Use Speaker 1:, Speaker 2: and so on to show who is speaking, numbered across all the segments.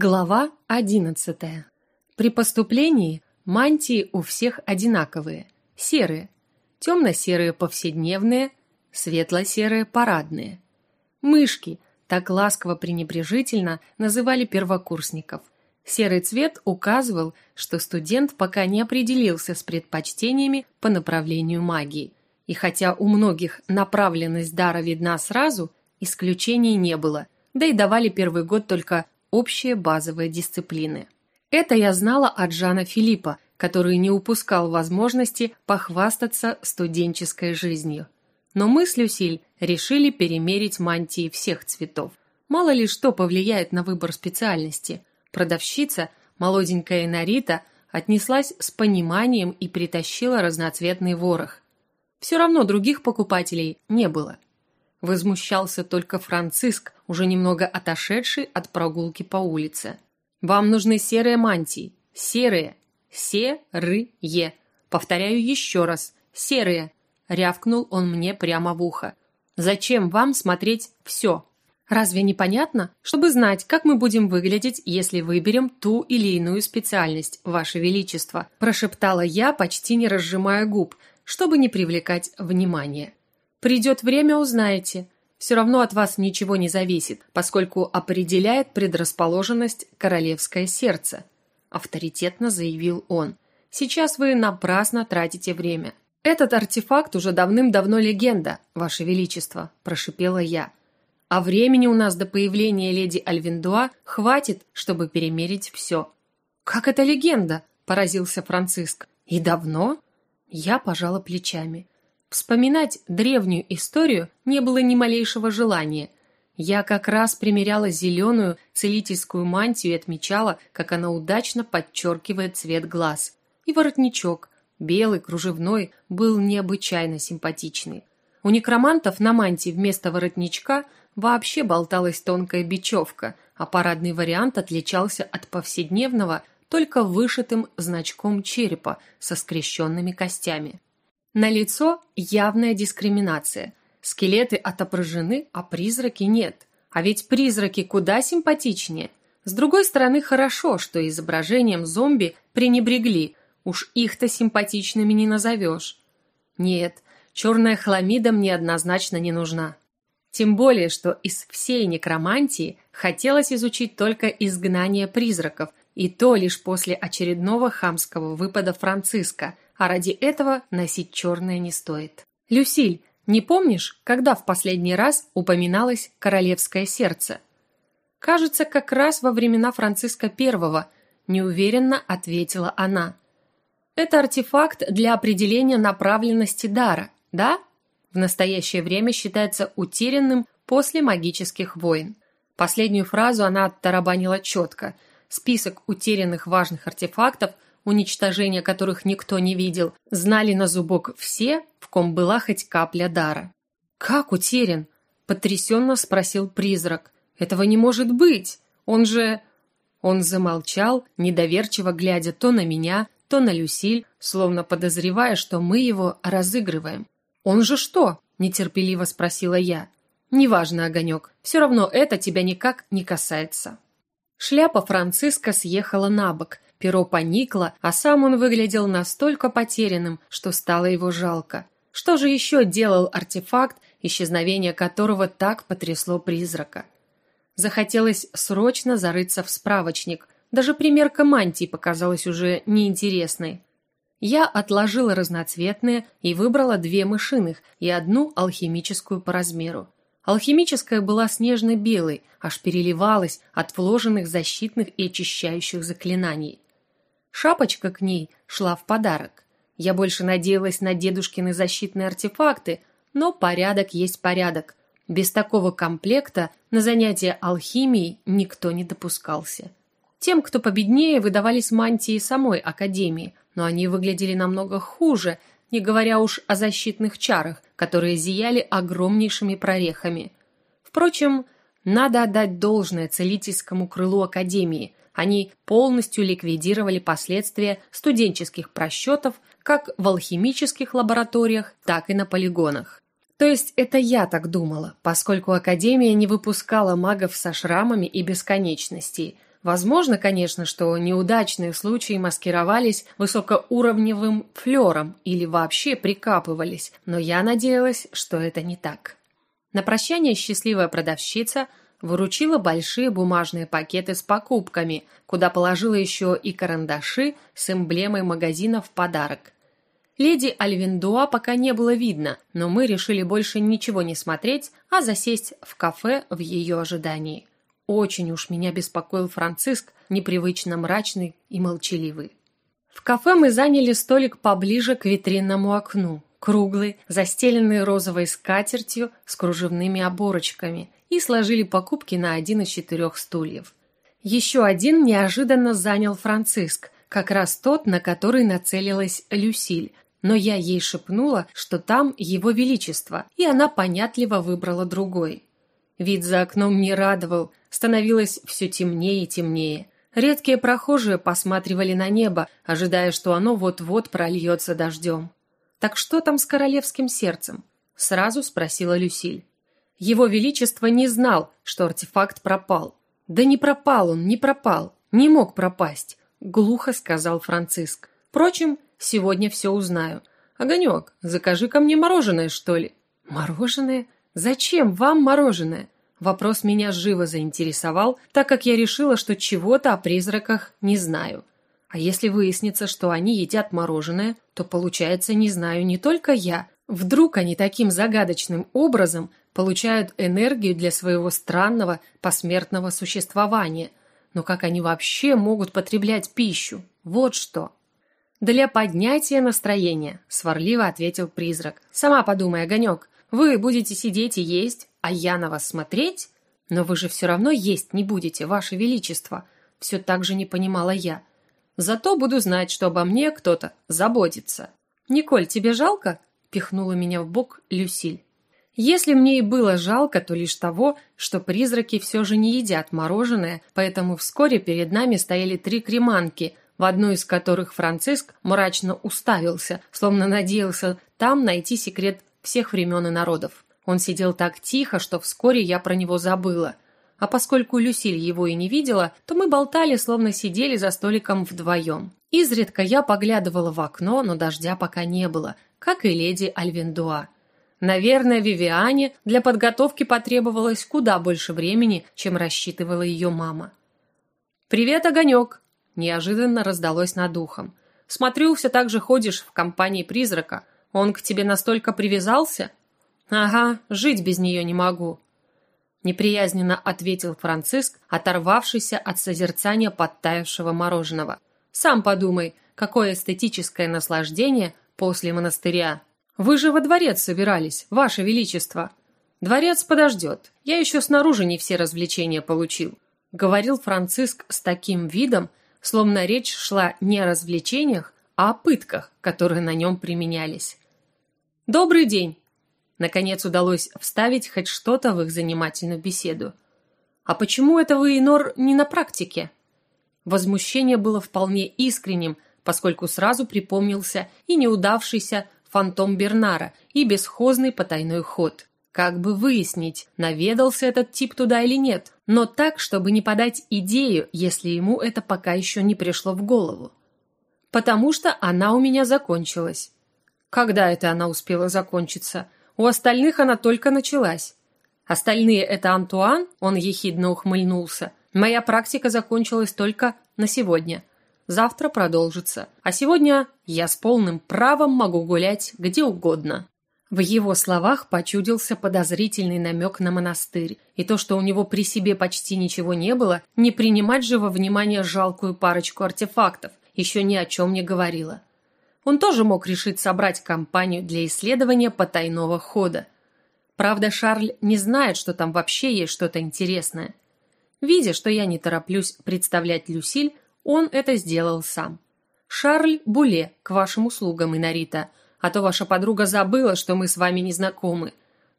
Speaker 1: Глава 11. При поступлении мантии у всех одинаковые, серые, темно-серые повседневные, светло-серые парадные. Мышки, так ласково-пренебрежительно называли первокурсников. Серый цвет указывал, что студент пока не определился с предпочтениями по направлению магии. И хотя у многих направленность дара видна сразу, исключений не было, да и давали первый год только общие базовые дисциплины. Это я знала от Жана Филиппа, который не упускал возможности похвастаться студенческой жизнью. Но мы с Люсиль решили перемерить мантии всех цветов. Мало ли что повлияет на выбор специальности. Продавщица, молоденькая Нарита, отнеслась с пониманием и притащила разноцветный ворох. Все равно других покупателей не было. Возмущался только Франциск, уже немного отошедший от прогулки по улице. «Вам нужны серые мантии. Серые. Серые. Повторяю еще раз. Серые!» Рявкнул он мне прямо в ухо. «Зачем вам смотреть все? Разве не понятно? Чтобы знать, как мы будем выглядеть, если выберем ту или иную специальность, Ваше Величество», прошептала я, почти не разжимая губ, чтобы не привлекать внимания. Придет время, узнаете. Все равно от вас ничего не зависит, поскольку определяет предрасположенность королевское сердце. Авторитетно заявил он. Сейчас вы напрасно тратите время. Этот артефакт уже давным-давно легенда, ваше величество, прошипела я. А времени у нас до появления леди Альвиндуа хватит, чтобы перемерить все. Как это легенда? поразился Франциск. И давно? Я пожала плечами. Вспоминать древнюю историю не было ни малейшего желания. Я как раз примеряла зеленую целительскую мантию и отмечала, как она удачно подчеркивает цвет глаз. И воротничок, белый, кружевной, был необычайно симпатичный. У некромантов на мантии вместо воротничка вообще болталась тонкая бечевка, а парадный вариант отличался от повседневного только вышитым значком черепа со скрещенными костями. На лицо явная дискриминация. Скелеты отображены, а призраки нет. А ведь призраки куда симпатичнее. С другой стороны, хорошо, что изображением зомби пренебрегли. Уж их-то симпатичными не назовешь. Нет, черная хламида мне однозначно не нужна. Тем более, что из всей некромантии хотелось изучить только изгнание призраков, и то лишь после очередного хамского выпада Франциска – а ради этого носить черное не стоит. Люсиль, не помнишь, когда в последний раз упоминалось королевское сердце? Кажется, как раз во времена Франциска I, неуверенно ответила она. Это артефакт для определения направленности дара, да? В настоящее время считается утерянным после магических войн. Последнюю фразу она оттарабанила четко. Список утерянных важных артефактов – уничтожения которых никто не видел, знали на зубок все, в ком была хоть капля дара. «Как утерян?» – потрясенно спросил призрак. «Этого не может быть! Он же...» Он замолчал, недоверчиво глядя то на меня, то на Люсиль, словно подозревая, что мы его разыгрываем. «Он же что?» – нетерпеливо спросила я. «Неважно, Огонек, все равно это тебя никак не касается». Шляпа Франциска съехала на бок, перо поникло, а сам он выглядел настолько потерянным, что стало его жалко. Что же еще делал артефакт, исчезновение которого так потрясло призрака? Захотелось срочно зарыться в справочник. Даже примерка мантии показалась уже неинтересной. Я отложила разноцветные и выбрала две мышиных и одну алхимическую по размеру. Алхимическая была снежно-белой, аж переливалась от вложенных защитных и очищающих заклинаний. Шапочка к ней шла в подарок. Я больше надеялась на дедушкины защитные артефакты, но порядок есть порядок. Без такого комплекта на занятия алхимией никто не допускался. Тем, кто победнее, выдавались мантии самой Академии, но они выглядели намного хуже, не говоря уж о защитных чарах, которые зияли огромнейшими прорехами. Впрочем, надо отдать должное целительскому крылу Академии. Они полностью ликвидировали последствия студенческих просчетов как в алхимических лабораториях, так и на полигонах. То есть это я так думала, поскольку Академия не выпускала магов со шрамами и бесконечностей. Возможно, конечно, что неудачные случаи маскировались высокоуровневым флером или вообще прикапывались, но я надеялась, что это не так. На прощание счастливая продавщица выручила большие бумажные пакеты с покупками, куда положила еще и карандаши с эмблемой магазина в подарок. Леди Альвиндуа пока не было видно, но мы решили больше ничего не смотреть, а засесть в кафе в ее ожидании. Очень уж меня беспокоил Франциск, непривычно мрачный и молчаливый. В кафе мы заняли столик поближе к витринному окну, круглый, застеленный розовой скатертью с кружевными оборочками, и сложили покупки на один из четырех стульев. Еще один неожиданно занял Франциск, как раз тот, на который нацелилась Люсиль, но я ей шепнула, что там его величество, и она понятливо выбрала другой. Вид за окном не радовал, становилось все темнее и темнее. Редкие прохожие посматривали на небо, ожидая, что оно вот-вот прольется дождем. «Так что там с королевским сердцем?» – сразу спросила Люсиль. Его Величество не знал, что артефакт пропал. «Да не пропал он, не пропал, не мог пропасть», – глухо сказал Франциск. «Впрочем, сегодня все узнаю. Огонек, закажи ко мне мороженое, что ли?» «Мороженое? Зачем вам мороженое?» Вопрос меня живо заинтересовал, так как я решила, что чего-то о призраках не знаю. А если выяснится, что они едят мороженое, то, получается, не знаю не только я. Вдруг они таким загадочным образом получают энергию для своего странного посмертного существования. Но как они вообще могут потреблять пищу? Вот что. «Для поднятия настроения», – сварливо ответил призрак. «Сама подумай, Огонек, вы будете сидеть и есть, а я на вас смотреть? Но вы же все равно есть не будете, ваше величество», – все так же не понимала я. «Зато буду знать, что обо мне кто-то заботится». «Николь, тебе жалко?» – пихнула меня в бок Люсиль. Если мне и было жалко, то лишь того, что призраки все же не едят мороженое, поэтому вскоре перед нами стояли три креманки, в одну из которых Франциск мрачно уставился, словно надеялся там найти секрет всех времен и народов. Он сидел так тихо, что вскоре я про него забыла. А поскольку Люсиль его и не видела, то мы болтали, словно сидели за столиком вдвоем. Изредка я поглядывала в окно, но дождя пока не было, как и леди Альвендуа. Наверное, Вивиане для подготовки потребовалось куда больше времени, чем рассчитывала ее мама. «Привет, Огонек!» – неожиданно раздалось над ухом. «Смотрю, все так же ходишь в компании призрака. Он к тебе настолько привязался?» «Ага, жить без нее не могу», – неприязненно ответил Франциск, оторвавшийся от созерцания подтаявшего мороженого. «Сам подумай, какое эстетическое наслаждение после монастыря!» «Вы же во дворец собирались, ваше величество!» «Дворец подождет, я еще снаружи не все развлечения получил», говорил Франциск с таким видом, словно речь шла не о развлечениях, а о пытках, которые на нем применялись. «Добрый день!» Наконец удалось вставить хоть что-то в их занимательную беседу. «А почему это вы, Инор, не на практике?» Возмущение было вполне искренним, поскольку сразу припомнился и неудавшийся фантом Бернара и бесхозный потайной ход. Как бы выяснить, наведался этот тип туда или нет, но так, чтобы не подать идею, если ему это пока еще не пришло в голову. Потому что она у меня закончилась. Когда это она успела закончиться? У остальных она только началась. Остальные — это Антуан, он ехидно ухмыльнулся. Моя практика закончилась только на сегодня завтра продолжится. А сегодня я с полным правом могу гулять где угодно». В его словах почудился подозрительный намек на монастырь, и то, что у него при себе почти ничего не было, не принимать же во внимание жалкую парочку артефактов, еще ни о чем не говорило. Он тоже мог решить собрать компанию для исследования потайного хода. Правда, Шарль не знает, что там вообще есть что-то интересное. Видя, что я не тороплюсь представлять Люсиль, он это сделал сам. Шарль Буле, к вашим услугам, Инарита, а то ваша подруга забыла, что мы с вами не знакомы.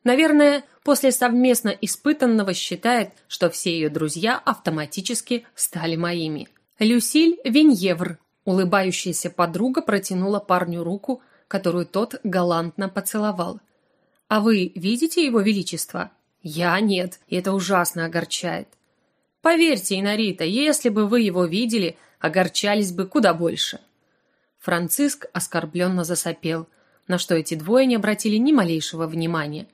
Speaker 1: Наверное, после совместно испытанного считает, что все ее друзья автоматически стали моими. Люсиль Виньевр, улыбающаяся подруга, протянула парню руку, которую тот галантно поцеловал. «А вы видите его величество?» «Я нет, и это ужасно огорчает». Поверьте, Инарита, если бы вы его видели, огорчались бы куда больше. Франциск оскорбленно засопел, на что эти двое не обратили ни малейшего внимания.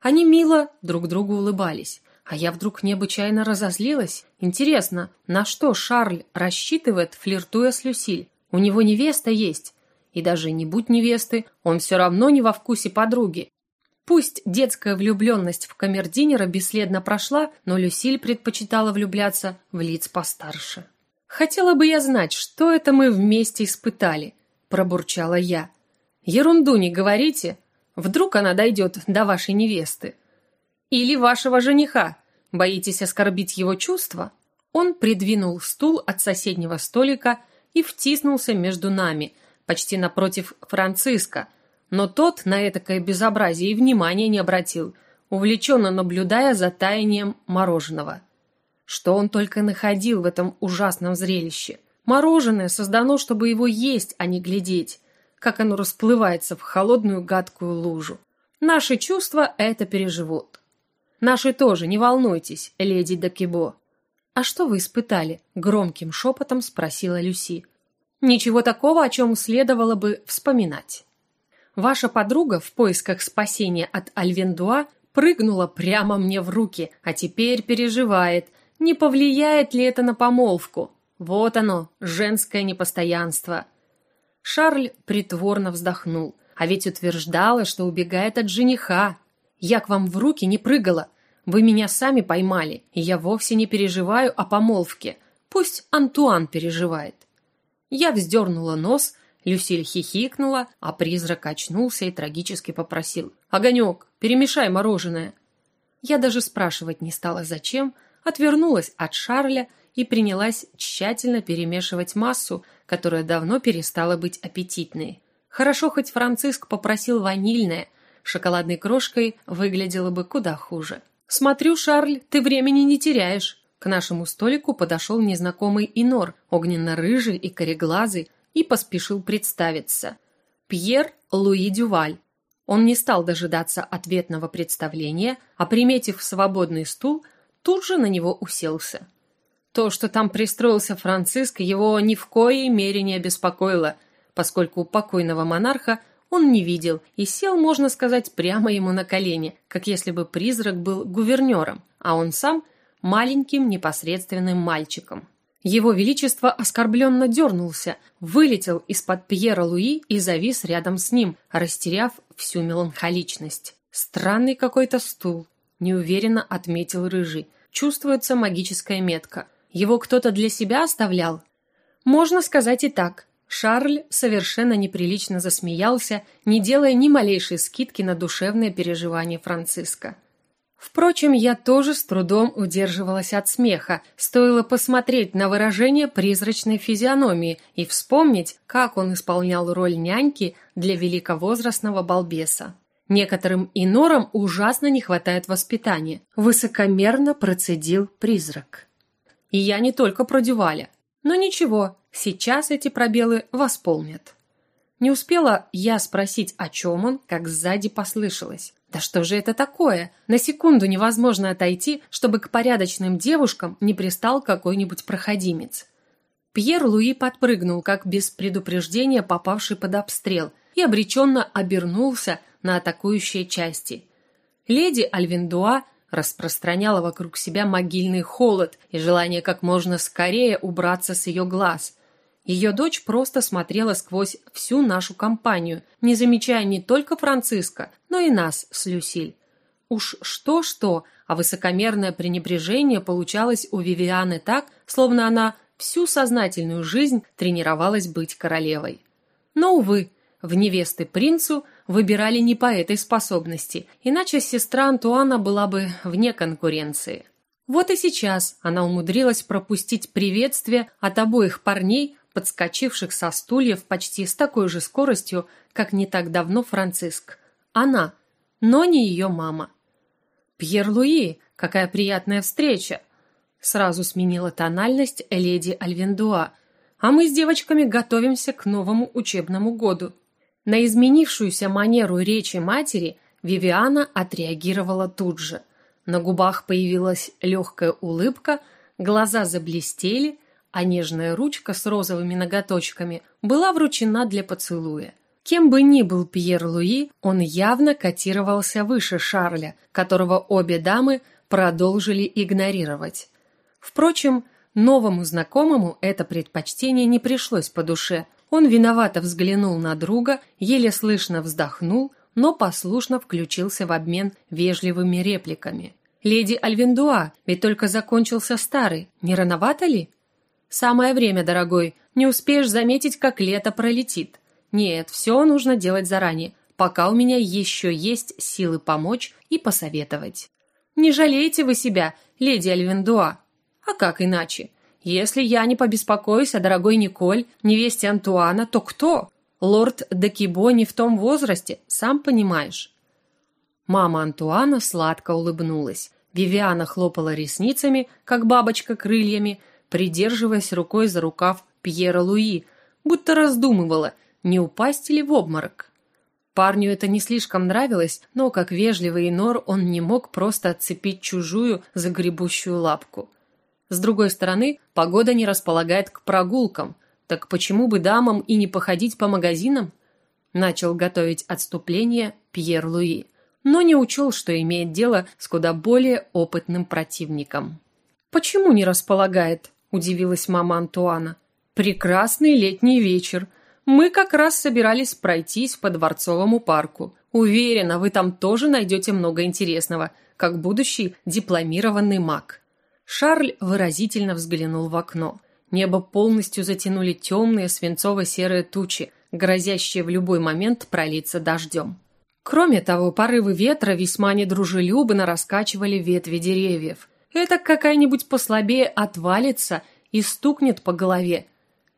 Speaker 1: Они мило друг другу улыбались, а я вдруг необычайно разозлилась. Интересно, на что Шарль рассчитывает, флиртуя с Люсиль? У него невеста есть. И даже не будь невесты, он все равно не во вкусе подруги. Пусть детская влюбленность в камердинера бесследно прошла, но Люсиль предпочитала влюбляться в лиц постарше. «Хотела бы я знать, что это мы вместе испытали», – пробурчала я. «Ерунду не говорите. Вдруг она дойдет до вашей невесты. Или вашего жениха. Боитесь оскорбить его чувства?» Он придвинул стул от соседнего столика и втиснулся между нами, почти напротив Франциска, но тот на этакое безобразие и внимания не обратил, увлеченно наблюдая за таянием мороженого. Что он только находил в этом ужасном зрелище. Мороженое создано, чтобы его есть, а не глядеть, как оно расплывается в холодную гадкую лужу. Наши чувства это переживут. Наши тоже, не волнуйтесь, леди Дакибо. А что вы испытали? Громким шепотом спросила Люси. Ничего такого, о чем следовало бы вспоминать. Ваша подруга в поисках спасения от Альвендуа прыгнула прямо мне в руки, а теперь переживает, не повлияет ли это на помолвку. Вот оно, женское непостоянство. Шарль притворно вздохнул, а ведь утверждала, что убегает от жениха. Я к вам в руки не прыгала. Вы меня сами поймали, и я вовсе не переживаю о помолвке. Пусть Антуан переживает. Я вздернула нос, Люсиль хихикнула, а призрак очнулся и трагически попросил. «Огонек, перемешай мороженое». Я даже спрашивать не стала зачем, отвернулась от Шарля и принялась тщательно перемешивать массу, которая давно перестала быть аппетитной. Хорошо, хоть Франциск попросил ванильное, шоколадной крошкой выглядело бы куда хуже. «Смотрю, Шарль, ты времени не теряешь». К нашему столику подошел незнакомый инор, огненно-рыжий и кореглазый, и поспешил представиться. Пьер Луи Дюваль. Он не стал дожидаться ответного представления, а, приметив свободный стул, тут же на него уселся. То, что там пристроился Франциск, его ни в коей мере не обеспокоило, поскольку покойного монарха он не видел и сел, можно сказать, прямо ему на колени, как если бы призрак был гувернером, а он сам – маленьким непосредственным мальчиком. Его Величество оскорбленно дернулся, вылетел из-под Пьера Луи и завис рядом с ним, растеряв всю меланхоличность. «Странный какой-то стул», – неуверенно отметил Рыжий. «Чувствуется магическая метка. Его кто-то для себя оставлял?» «Можно сказать и так». Шарль совершенно неприлично засмеялся, не делая ни малейшей скидки на душевные переживания Франциска. Впрочем, я тоже с трудом удерживалась от смеха. Стоило посмотреть на выражение призрачной физиономии и вспомнить, как он исполнял роль няньки для великовозрастного балбеса. Некоторым инорам ужасно не хватает воспитания. Высокомерно процедил призрак. И я не только про Дюваля. Но ничего, сейчас эти пробелы восполнят. Не успела я спросить, о чем он, как сзади послышалось. Да что же это такое? На секунду невозможно отойти, чтобы к порядочным девушкам не пристал какой-нибудь проходимец. Пьер Луи подпрыгнул, как без предупреждения попавший под обстрел, и обреченно обернулся на атакующие части. Леди Альвиндуа распространяла вокруг себя могильный холод и желание как можно скорее убраться с ее глаз. Ее дочь просто смотрела сквозь всю нашу компанию, не замечая не только Франциска, но и нас с Люсиль. Уж что-что, а высокомерное пренебрежение получалось у Вивианы так, словно она всю сознательную жизнь тренировалась быть королевой. Но, увы, в невесты принцу выбирали не по этой способности, иначе сестра Антуана была бы вне конкуренции. Вот и сейчас она умудрилась пропустить приветствие от обоих парней, подскочивших со стульев почти с такой же скоростью, как не так давно Франциск. Она, но не ее мама. «Пьер Луи, какая приятная встреча!» Сразу сменила тональность леди Альвендуа. «А мы с девочками готовимся к новому учебному году». На изменившуюся манеру речи матери Вивиана отреагировала тут же. На губах появилась легкая улыбка, глаза заблестели, а нежная ручка с розовыми ноготочками была вручена для поцелуя. Кем бы ни был Пьер Луи, он явно котировался выше Шарля, которого обе дамы продолжили игнорировать. Впрочем, новому знакомому это предпочтение не пришлось по душе. Он виновато взглянул на друга, еле слышно вздохнул, но послушно включился в обмен вежливыми репликами. «Леди Альвендуа, ведь только закончился старый, не рановато ли?» «Самое время, дорогой, не успеешь заметить, как лето пролетит. Нет, все нужно делать заранее, пока у меня еще есть силы помочь и посоветовать. Не жалеете вы себя, леди Альвендуа? А как иначе? Если я не побеспокоюсь о дорогой Николь, невесте Антуана, то кто? Лорд Декибо не в том возрасте, сам понимаешь. Мама Антуана сладко улыбнулась. Вивиана хлопала ресницами, как бабочка крыльями, придерживаясь рукой за рукав Пьера Луи, будто раздумывала – не упасть ли в обморок. Парню это не слишком нравилось, но, как вежливый Нор, он не мог просто отцепить чужую загребущую лапку. С другой стороны, погода не располагает к прогулкам, так почему бы дамам и не походить по магазинам? Начал готовить отступление Пьер Луи, но не учел, что имеет дело с куда более опытным противником. «Почему не располагает?» – удивилась мама Антуана. «Прекрасный летний вечер, мы как раз собирались пройтись по Дворцовому парку. Уверена, вы там тоже найдете много интересного, как будущий дипломированный маг». Шарль выразительно взглянул в окно. Небо полностью затянули темные свинцово-серые тучи, грозящие в любой момент пролиться дождем. Кроме того, порывы ветра весьма недружелюбно раскачивали ветви деревьев. Это какая-нибудь послабее отвалится и стукнет по голове,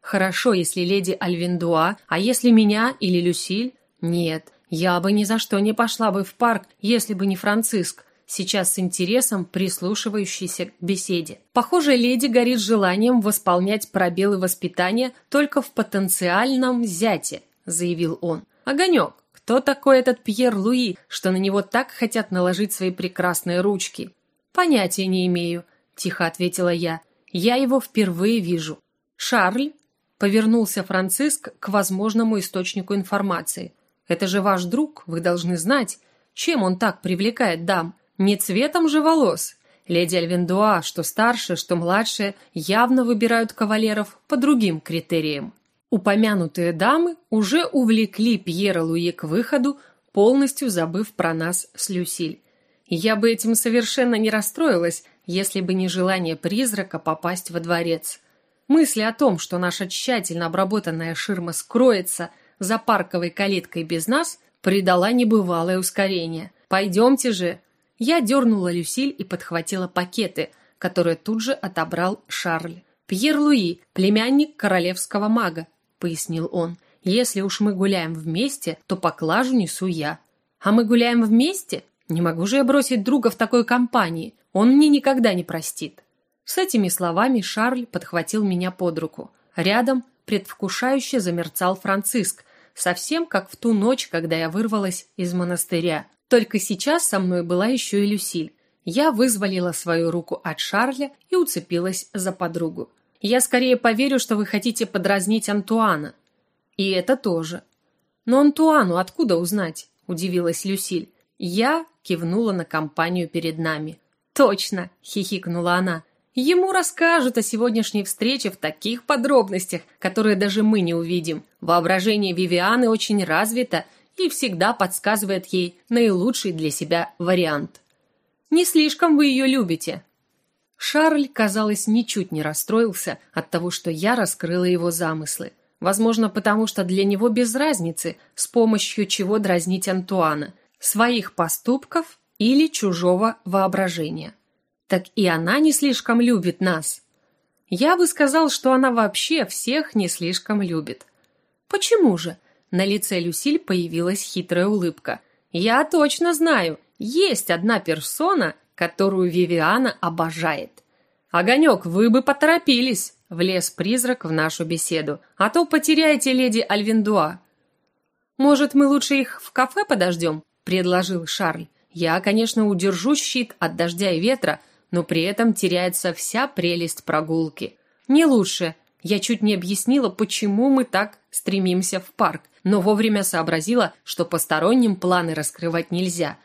Speaker 1: Хорошо, если леди Альвиндуа, а если меня или Люсиль? Нет, я бы ни за что не пошла бы в парк, если бы не Франциск, сейчас с интересом прислушивающийся к беседе. Похоже, леди горит желанием восполнять пробелы воспитания только в потенциальном зяте, заявил он. Огонек, кто такой этот Пьер Луи, что на него так хотят наложить свои прекрасные ручки? Понятия не имею, тихо ответила я. Я его впервые вижу. Шарль, Повернулся Франциск к возможному источнику информации. «Это же ваш друг, вы должны знать. Чем он так привлекает дам? Не цветом же волос. Леди Альвендуа, что старше, что младше, явно выбирают кавалеров по другим критериям. Упомянутые дамы уже увлекли Пьера Луи к выходу, полностью забыв про нас с Люсиль. Я бы этим совершенно не расстроилась, если бы не желание призрака попасть во дворец. Мысли о том, что наша тщательно обработанная ширма скроется за парковой калиткой без нас, придала небывалое ускорение. «Пойдемте же!» Я дернула Люсиль и подхватила пакеты, которые тут же отобрал Шарль. «Пьер Луи, племянник королевского мага», — пояснил он. «Если уж мы гуляем вместе, то поклажу несу я». «А мы гуляем вместе? Не могу же я бросить друга в такой компании. Он мне никогда не простит». С этими словами Шарль подхватил меня под руку. Рядом предвкушающе замерцал Франциск, совсем как в ту ночь, когда я вырвалась из монастыря. Только сейчас со мной была еще и Люсиль. Я вызволила свою руку от Шарля и уцепилась за подругу. Я скорее поверю, что вы хотите подразнить Антуана. И это тоже. Но Антуану откуда узнать? Удивилась Люсиль. Я кивнула на компанию перед нами. Точно, хихикнула она. Ему расскажут о сегодняшней встрече в таких подробностях, которые даже мы не увидим. Воображение Вивианы очень развито и всегда подсказывает ей наилучший для себя вариант. Не слишком вы ее любите. Шарль, казалось, ничуть не расстроился от того, что я раскрыла его замыслы. Возможно, потому что для него без разницы, с помощью чего дразнить Антуана, своих поступков или чужого воображения так и она не слишком любит нас. Я бы сказал, что она вообще всех не слишком любит. Почему же? На лице Люсиль появилась хитрая улыбка. Я точно знаю, есть одна персона, которую Вивиана обожает. Огонек, вы бы поторопились, влез призрак в нашу беседу, а то потеряете леди Альвиндуа. Может, мы лучше их в кафе подождем? Предложил Шарль. Я, конечно, удержу щит от дождя и ветра, но при этом теряется вся прелесть прогулки. Не лучше. Я чуть не объяснила, почему мы так стремимся в парк, но вовремя сообразила, что посторонним планы раскрывать нельзя.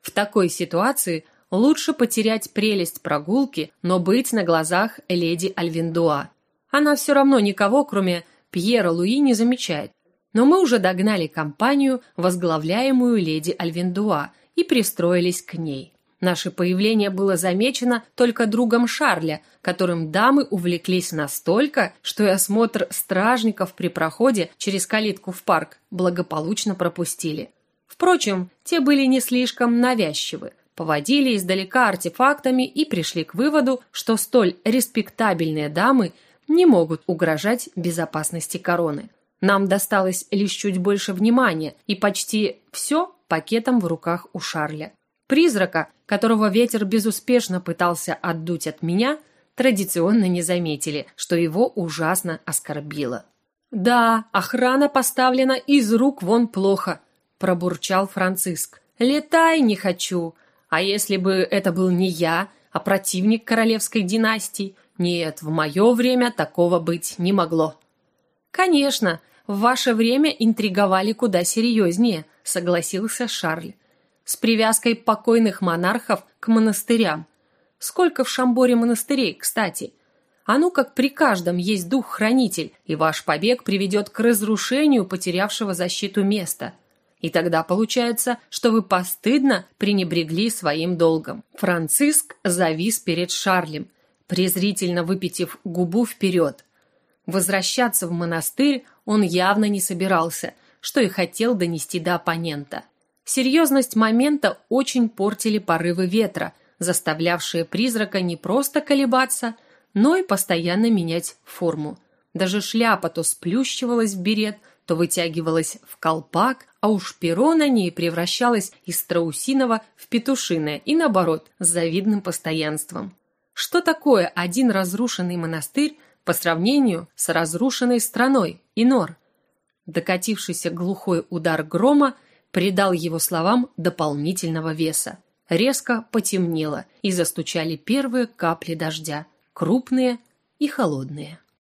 Speaker 1: В такой ситуации лучше потерять прелесть прогулки, но быть на глазах леди Альвиндуа. Она все равно никого, кроме Пьера Луи, не замечает. Но мы уже догнали компанию, возглавляемую леди Альвиндуа, и пристроились к ней. Наше появление было замечено только другом Шарля, которым дамы увлеклись настолько, что и осмотр стражников при проходе через калитку в парк благополучно пропустили. Впрочем, те были не слишком навязчивы, поводили издалека артефактами и пришли к выводу, что столь респектабельные дамы не могут угрожать безопасности короны. Нам досталось лишь чуть больше внимания, и почти все пакетом в руках у Шарля. Призрака, которого ветер безуспешно пытался отдуть от меня, традиционно не заметили, что его ужасно оскорбило. «Да, охрана поставлена из рук вон плохо», – пробурчал Франциск. «Летай не хочу. А если бы это был не я, а противник королевской династии? Нет, в мое время такого быть не могло». «Конечно, в ваше время интриговали куда серьезнее», – согласился Шарль с привязкой покойных монархов к монастырям. Сколько в Шамборе монастырей, кстати? А ну как при каждом есть дух-хранитель, и ваш побег приведет к разрушению потерявшего защиту места. И тогда получается, что вы постыдно пренебрегли своим долгом. Франциск завис перед Шарлем, презрительно выпитив губу вперед. Возвращаться в монастырь он явно не собирался, что и хотел донести до оппонента. Серьезность момента очень портили порывы ветра, заставлявшие призрака не просто колебаться, но и постоянно менять форму. Даже шляпа то сплющивалась в берет, то вытягивалась в колпак, а уж перо на ней превращалось из страусиного в петушиное и наоборот, с завидным постоянством. Что такое один разрушенный монастырь по сравнению с разрушенной страной, Инор? Докатившийся глухой удар грома – придал его словам дополнительного веса. Резко потемнело, и застучали первые капли дождя, крупные и холодные.